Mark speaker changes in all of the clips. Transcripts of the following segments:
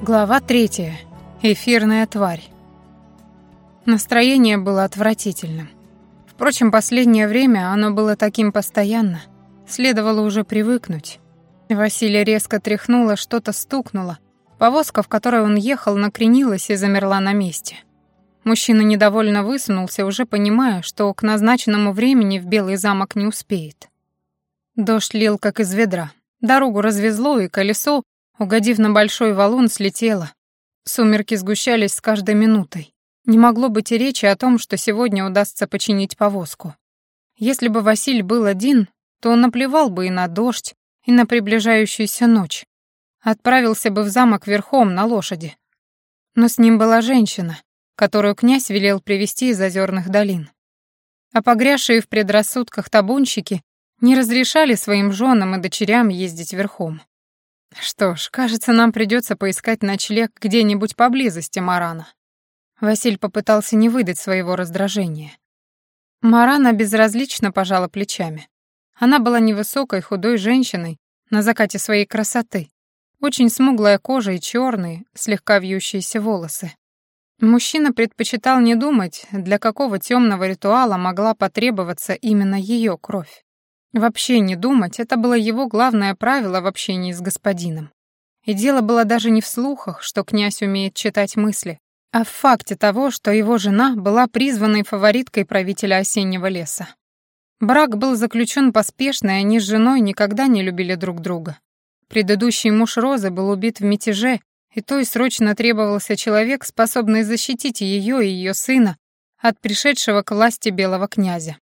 Speaker 1: Глава третья. Эфирная тварь. Настроение было отвратительным. Впрочем, последнее время оно было таким постоянно. Следовало уже привыкнуть. Василия резко тряхнула, что-то стукнуло. Повозка, в которой он ехал, накренилась и замерла на месте. Мужчина недовольно высунулся, уже понимая, что к назначенному времени в Белый замок не успеет. Дождь лил, как из ведра. Дорогу развезло, и колесо, угодив на большой валун, слетело. Сумерки сгущались с каждой минутой. Не могло быть и речи о том, что сегодня удастся починить повозку. Если бы Василь был один, то он наплевал бы и на дождь, и на приближающуюся ночь. Отправился бы в замок верхом на лошади. Но с ним была женщина, которую князь велел привести из озерных долин. А погрязшие в предрассудках табунщики не разрешали своим женам и дочерям ездить верхом. Что ж, кажется, нам придется поискать ночлег где-нибудь поблизости Марана. Василь попытался не выдать своего раздражения. Марана безразлично пожала плечами. Она была невысокой, худой женщиной на закате своей красоты. Очень смуглая кожа и черные, слегка вьющиеся волосы. Мужчина предпочитал не думать, для какого темного ритуала могла потребоваться именно ее кровь. Вообще не думать — это было его главное правило в общении с господином. И дело было даже не в слухах, что князь умеет читать мысли, а в факте того, что его жена была призванной фавориткой правителя осеннего леса. Брак был заключен поспешно, и они с женой никогда не любили друг друга. Предыдущий муж Розы был убит в мятеже, и то и срочно требовался человек, способный защитить ее и ее сына от пришедшего к власти белого князя.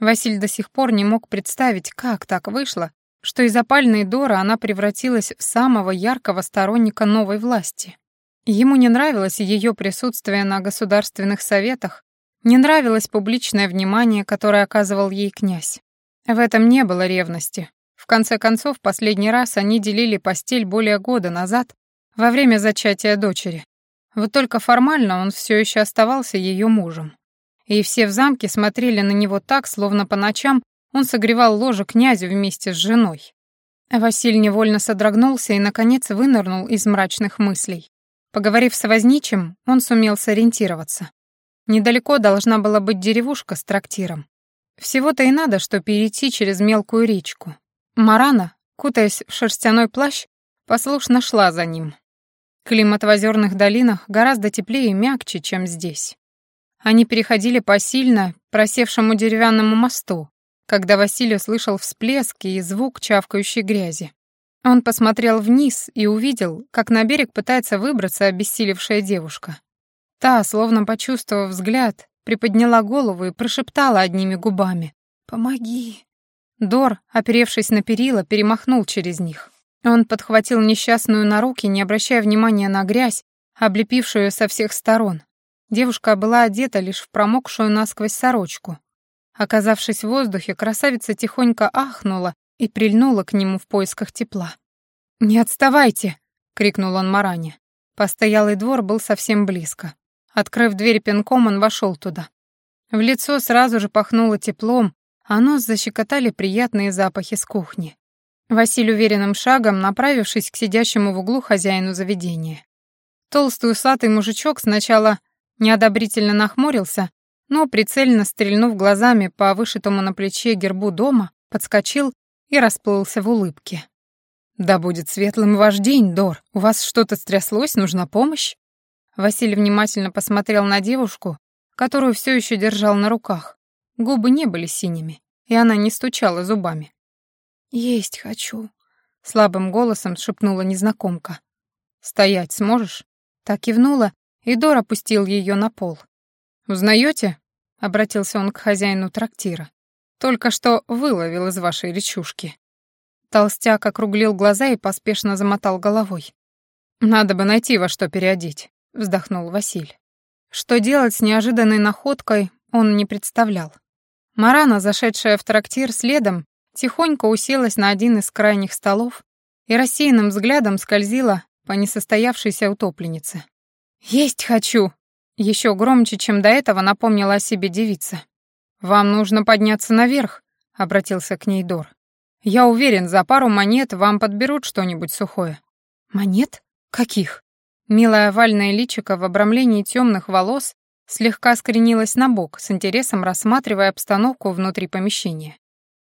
Speaker 1: Василь до сих пор не мог представить, как так вышло, что из опальной Дора она превратилась в самого яркого сторонника новой власти. Ему не нравилось ее присутствие на государственных советах, не нравилось публичное внимание, которое оказывал ей князь. В этом не было ревности. В конце концов, последний раз они делили постель более года назад, во время зачатия дочери. Вот только формально он все еще оставался ее мужем и все в замке смотрели на него так, словно по ночам он согревал ложе князю вместе с женой. Василь невольно содрогнулся и, наконец, вынырнул из мрачных мыслей. Поговорив с возничим, он сумел сориентироваться. Недалеко должна была быть деревушка с трактиром. Всего-то и надо, что перейти через мелкую речку. Марана, кутаясь в шерстяной плащ, послушно шла за ним. Климат в озерных долинах гораздо теплее и мягче, чем здесь. Они переходили по сильно просевшему деревянному мосту, когда Василий услышал всплески и звук чавкающей грязи. Он посмотрел вниз и увидел, как на берег пытается выбраться обессилевшая девушка. Та, словно почувствовав взгляд, приподняла голову и прошептала одними губами «Помоги». Дор, оперевшись на перила, перемахнул через них. Он подхватил несчастную на руки, не обращая внимания на грязь, облепившую со всех сторон, Девушка была одета лишь в промокшую насквозь сорочку. Оказавшись в воздухе, красавица тихонько ахнула и прильнула к нему в поисках тепла. «Не отставайте!» — крикнул он Маране. Постоялый двор был совсем близко. Открыв дверь пинком, он вошел туда. В лицо сразу же пахнуло теплом, а нос защекотали приятные запахи с кухни. Василий уверенным шагом, направившись к сидящему в углу хозяину заведения. Толстый усатый мужичок сначала неодобрительно нахмурился, но, прицельно стрельнув глазами по вышитому на плече гербу дома, подскочил и расплылся в улыбке. «Да будет светлым ваш день, Дор. У вас что-то стряслось? Нужна помощь?» Василий внимательно посмотрел на девушку, которую все еще держал на руках. Губы не были синими, и она не стучала зубами. «Есть хочу», — слабым голосом шепнула незнакомка. «Стоять сможешь?» Так кивнула и Дор опустил ее на пол. «Узнаете?» — обратился он к хозяину трактира. «Только что выловил из вашей речушки». Толстяк округлил глаза и поспешно замотал головой. «Надо бы найти во что переодеть», — вздохнул Василь. Что делать с неожиданной находкой, он не представлял. Марана, зашедшая в трактир следом, тихонько уселась на один из крайних столов и рассеянным взглядом скользила по несостоявшейся утопленнице. «Есть хочу!» Еще громче, чем до этого, напомнила о себе девица. «Вам нужно подняться наверх», — обратился к ней Дор. «Я уверен, за пару монет вам подберут что-нибудь сухое». «Монет? Каких?» Милое овальное личико в обрамлении темных волос слегка скренилось на бок, с интересом рассматривая обстановку внутри помещения.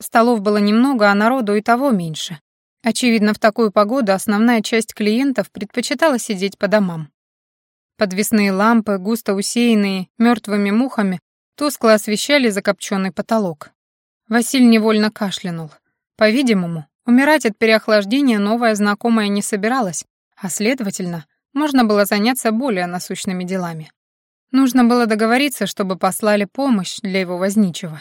Speaker 1: Столов было немного, а народу и того меньше. Очевидно, в такую погоду основная часть клиентов предпочитала сидеть по домам. Подвесные лампы, густо усеянные мертвыми мухами, тускло освещали закопченный потолок. Василь невольно кашлянул. По-видимому, умирать от переохлаждения новая знакомая не собиралась, а, следовательно, можно было заняться более насущными делами. Нужно было договориться, чтобы послали помощь для его возничего.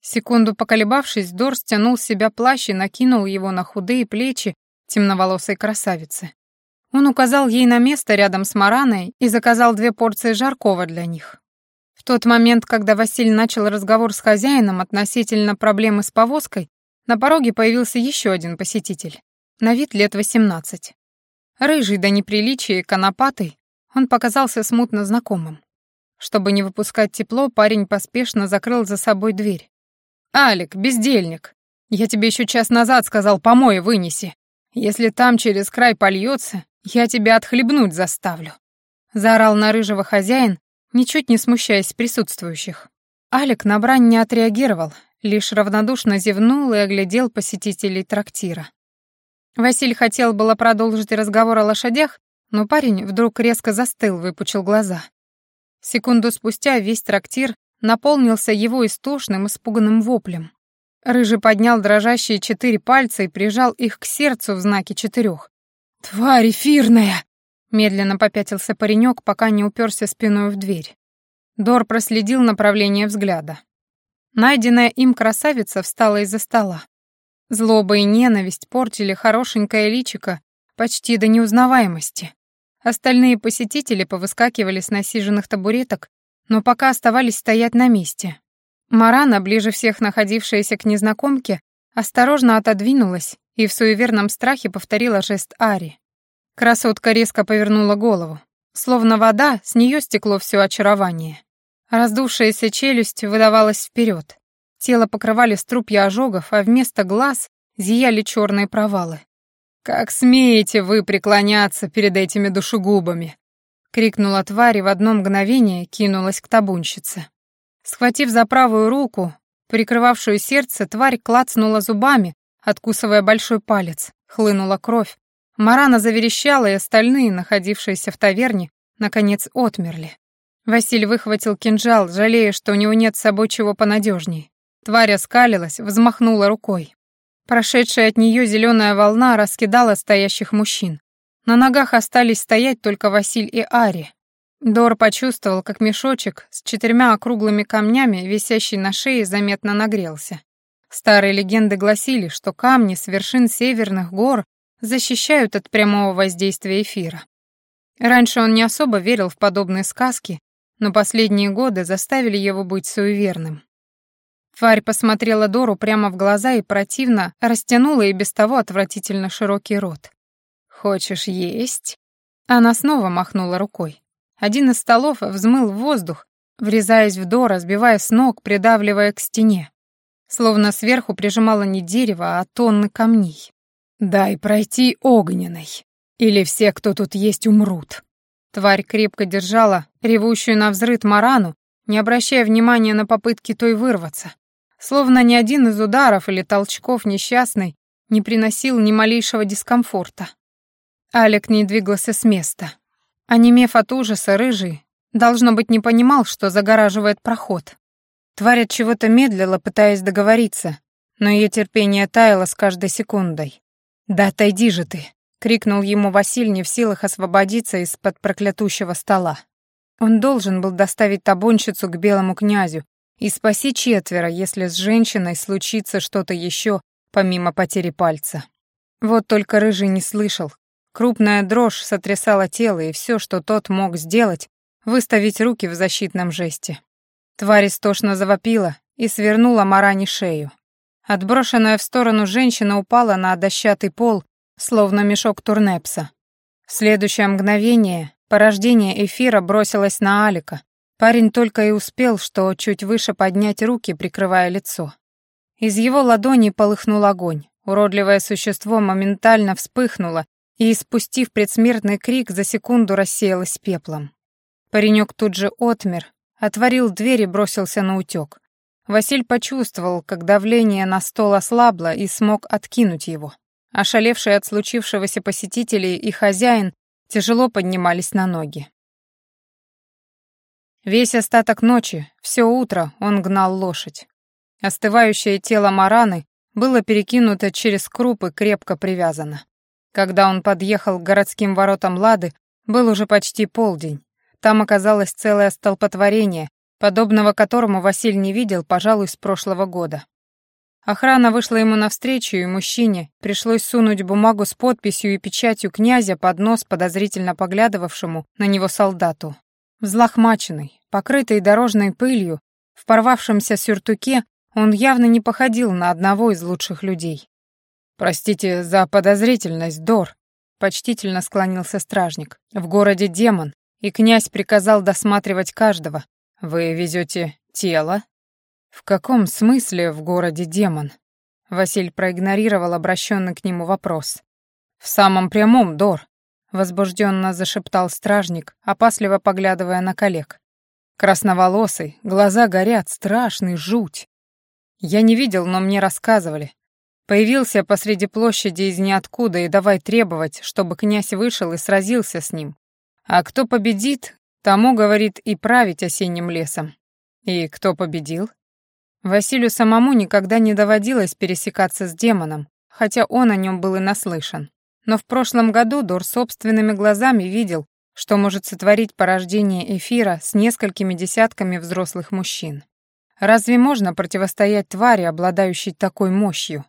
Speaker 1: Секунду поколебавшись, Дор стянул с себя плащ и накинул его на худые плечи темноволосой красавицы. Он указал ей на место рядом с Мараной и заказал две порции жаркого для них. В тот момент, когда Василий начал разговор с хозяином относительно проблемы с повозкой, на пороге появился еще один посетитель. На вид лет восемнадцать. Рыжий до неприличия и конопатый, он показался смутно знакомым. Чтобы не выпускать тепло, парень поспешно закрыл за собой дверь. «Алик, бездельник, я тебе еще час назад сказал, помой вынеси. Если там через край польется, я тебя отхлебнуть заставлю». Заорал на рыжего хозяин, ничуть не смущаясь присутствующих. Алик на брань не отреагировал, лишь равнодушно зевнул и оглядел посетителей трактира. Василь хотел было продолжить разговор о лошадях, но парень вдруг резко застыл, выпучил глаза. Секунду спустя весь трактир наполнился его истошным, испуганным воплем. Рыжий поднял дрожащие четыре пальца и прижал их к сердцу в знаке четырех. «Тварь эфирная!» Медленно попятился паренек, пока не уперся спиной в дверь. Дор проследил направление взгляда. Найденная им красавица встала из-за стола. Злоба и ненависть портили хорошенькое личико почти до неузнаваемости. Остальные посетители повыскакивали с насиженных табуреток, но пока оставались стоять на месте. Марана, ближе всех находившаяся к незнакомке, осторожно отодвинулась и в суеверном страхе повторила жест Ари. Красотка резко повернула голову. Словно вода, с нее стекло все очарование. Раздувшаяся челюсть выдавалась вперед. Тело покрывали струпья ожогов, а вместо глаз зияли черные провалы. «Как смеете вы преклоняться перед этими душегубами?» — крикнула тварь и в одно мгновение кинулась к табунщице. Схватив за правую руку, прикрывавшую сердце, тварь клацнула зубами, откусывая большой палец. Хлынула кровь. Марана заверещала, и остальные, находившиеся в таверне, наконец отмерли. Василь выхватил кинжал, жалея, что у него нет с собой чего понадежней. Тварь оскалилась, взмахнула рукой. Прошедшая от нее зеленая волна раскидала стоящих мужчин. На ногах остались стоять только Василь и Ари. Дор почувствовал, как мешочек с четырьмя округлыми камнями, висящий на шее, заметно нагрелся. Старые легенды гласили, что камни с вершин северных гор защищают от прямого воздействия эфира. Раньше он не особо верил в подобные сказки, но последние годы заставили его быть суеверным. Тварь посмотрела Дору прямо в глаза и противно растянула и без того отвратительно широкий рот. «Хочешь есть?» Она снова махнула рукой. Один из столов взмыл в воздух, врезаясь в Дора, сбивая с ног, придавливая к стене. Словно сверху прижимала не дерево, а тонны камней. «Дай пройти огненной, или все, кто тут есть, умрут». Тварь крепко держала ревущую на взрыт Марану, не обращая внимания на попытки той вырваться. Словно ни один из ударов или толчков несчастный не приносил ни малейшего дискомфорта. Алек не двигался с места. Онемев от ужаса, рыжий, должно быть, не понимал, что загораживает проход. Тварь от чего-то медлила, пытаясь договориться, но ее терпение таяло с каждой секундой. «Да отойди же ты!» — крикнул ему Василь, не в силах освободиться из-под проклятущего стола. Он должен был доставить табунщицу к белому князю, и спаси четверо, если с женщиной случится что-то еще, помимо потери пальца. Вот только Рыжий не слышал. Крупная дрожь сотрясала тело, и все, что тот мог сделать, выставить руки в защитном жесте. Тварь истошно завопила и свернула Марани шею. Отброшенная в сторону женщина упала на дощатый пол, словно мешок турнепса. В следующее мгновение порождение эфира бросилось на Алика, Парень только и успел, что чуть выше поднять руки, прикрывая лицо. Из его ладони полыхнул огонь. Уродливое существо моментально вспыхнуло и, спустив предсмертный крик, за секунду рассеялась пеплом. Паренек тут же отмер, отворил дверь и бросился на утек. Василь почувствовал, как давление на стол ослабло и смог откинуть его. Ошалевшие от случившегося посетители и хозяин тяжело поднимались на ноги. Весь остаток ночи, все утро он гнал лошадь. Остывающее тело Мараны было перекинуто через круп и крепко привязано. Когда он подъехал к городским воротам Лады, был уже почти полдень. Там оказалось целое столпотворение, подобного которому Василь не видел, пожалуй, с прошлого года. Охрана вышла ему навстречу, и мужчине пришлось сунуть бумагу с подписью и печатью князя под нос подозрительно поглядывавшему на него солдату. Взлохмаченный, покрытый дорожной пылью, в порвавшемся сюртуке, он явно не походил на одного из лучших людей. «Простите за подозрительность, Дор», — почтительно склонился стражник. «В городе демон, и князь приказал досматривать каждого. Вы везете тело?» «В каком смысле в городе демон?» Василь проигнорировал обращенный к нему вопрос. «В самом прямом, Дор», — возбужденно зашептал стражник, опасливо поглядывая на коллег. «Красноволосый, глаза горят, страшный, жуть. Я не видел, но мне рассказывали. Появился посреди площади из ниоткуда и давай требовать, чтобы князь вышел и сразился с ним. А кто победит, тому, говорит, и править осенним лесом. И кто победил? Василию самому никогда не доводилось пересекаться с демоном, хотя он о нем был и наслышан. Но в прошлом году Дор собственными глазами видел, что может сотворить порождение эфира с несколькими десятками взрослых мужчин. Разве можно противостоять твари, обладающей такой мощью?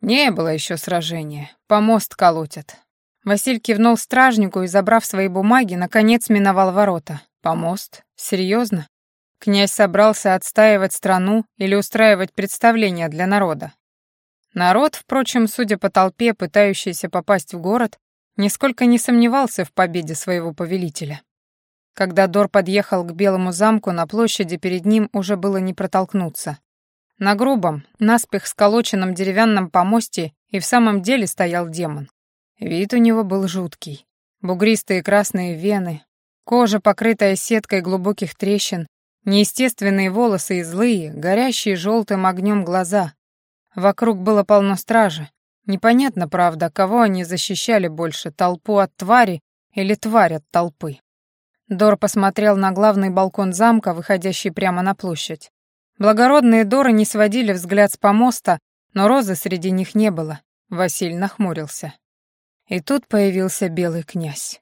Speaker 1: Не было еще сражения. Помост колотят. Василь кивнул стражнику и, забрав свои бумаги, наконец миновал ворота. Помост? Серьезно? Князь собрался отстаивать страну или устраивать представление для народа. Народ, впрочем, судя по толпе, пытающейся попасть в город, нисколько не сомневался в победе своего повелителя. Когда Дор подъехал к Белому замку, на площади перед ним уже было не протолкнуться. На грубом, наспех сколоченном деревянном помосте и в самом деле стоял демон. Вид у него был жуткий. Бугристые красные вены, кожа, покрытая сеткой глубоких трещин, Неестественные волосы и злые, горящие желтым огнем глаза. Вокруг было полно стражи. Непонятно, правда, кого они защищали больше, толпу от твари или тварь от толпы. Дор посмотрел на главный балкон замка, выходящий прямо на площадь. Благородные Доры не сводили взгляд с помоста, но розы среди них не было. Василь нахмурился. И тут появился белый князь.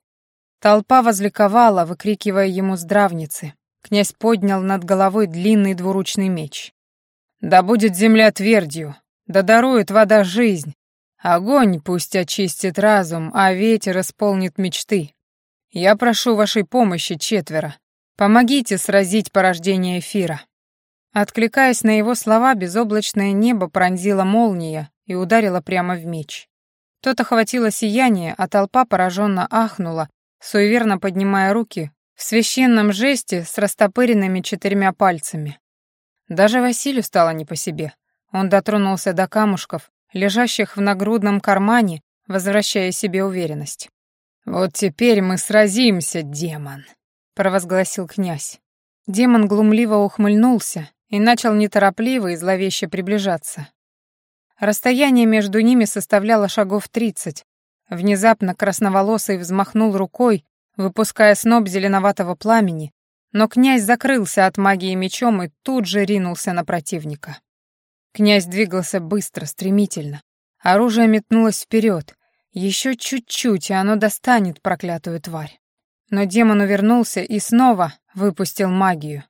Speaker 1: Толпа возликовала, выкрикивая ему здравницы. Князь поднял над головой длинный двуручный меч. «Да будет земля твердью, да дарует вода жизнь. Огонь пусть очистит разум, а ветер исполнит мечты. Я прошу вашей помощи, четверо. Помогите сразить порождение эфира». Откликаясь на его слова, безоблачное небо пронзила молния и ударила прямо в меч. Тот охватило сияние, а толпа пораженно ахнула, суеверно поднимая руки, в священном жесте с растопыренными четырьмя пальцами. Даже Василию стало не по себе. Он дотронулся до камушков, лежащих в нагрудном кармане, возвращая себе уверенность. «Вот теперь мы сразимся, демон», — провозгласил князь. Демон глумливо ухмыльнулся и начал неторопливо и зловеще приближаться. Расстояние между ними составляло шагов тридцать. Внезапно красноволосый взмахнул рукой, выпуская сноп зеленоватого пламени, но князь закрылся от магии мечом и тут же ринулся на противника. Князь двигался быстро, стремительно. Оружие метнулось вперед. Еще чуть-чуть, и оно достанет проклятую тварь. Но демон увернулся и снова выпустил магию.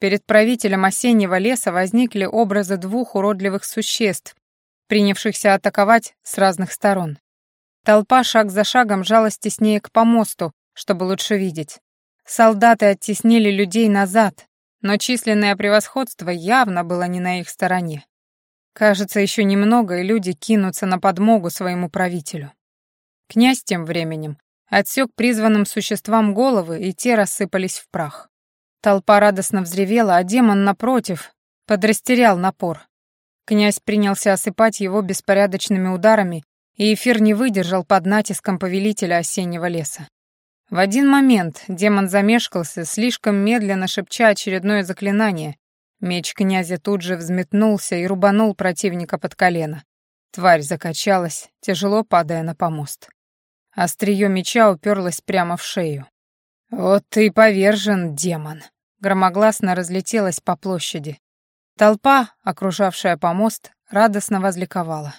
Speaker 1: Перед правителем осеннего леса возникли образы двух уродливых существ, принявшихся атаковать с разных сторон. Толпа шаг за шагом жалась теснее к помосту, чтобы лучше видеть. Солдаты оттеснили людей назад, но численное превосходство явно было не на их стороне. Кажется, еще немного, и люди кинутся на подмогу своему правителю. Князь тем временем отсек призванным существам головы, и те рассыпались в прах. Толпа радостно взревела, а демон, напротив, подрастерял напор. Князь принялся осыпать его беспорядочными ударами и эфир не выдержал под натиском повелителя осеннего леса. В один момент демон замешкался, слишком медленно шепча очередное заклинание. Меч князя тут же взметнулся и рубанул противника под колено. Тварь закачалась, тяжело падая на помост. Острие меча уперлось прямо в шею. «Вот ты повержен, демон!» Громогласно разлетелась по площади. Толпа, окружавшая помост, радостно возликовала.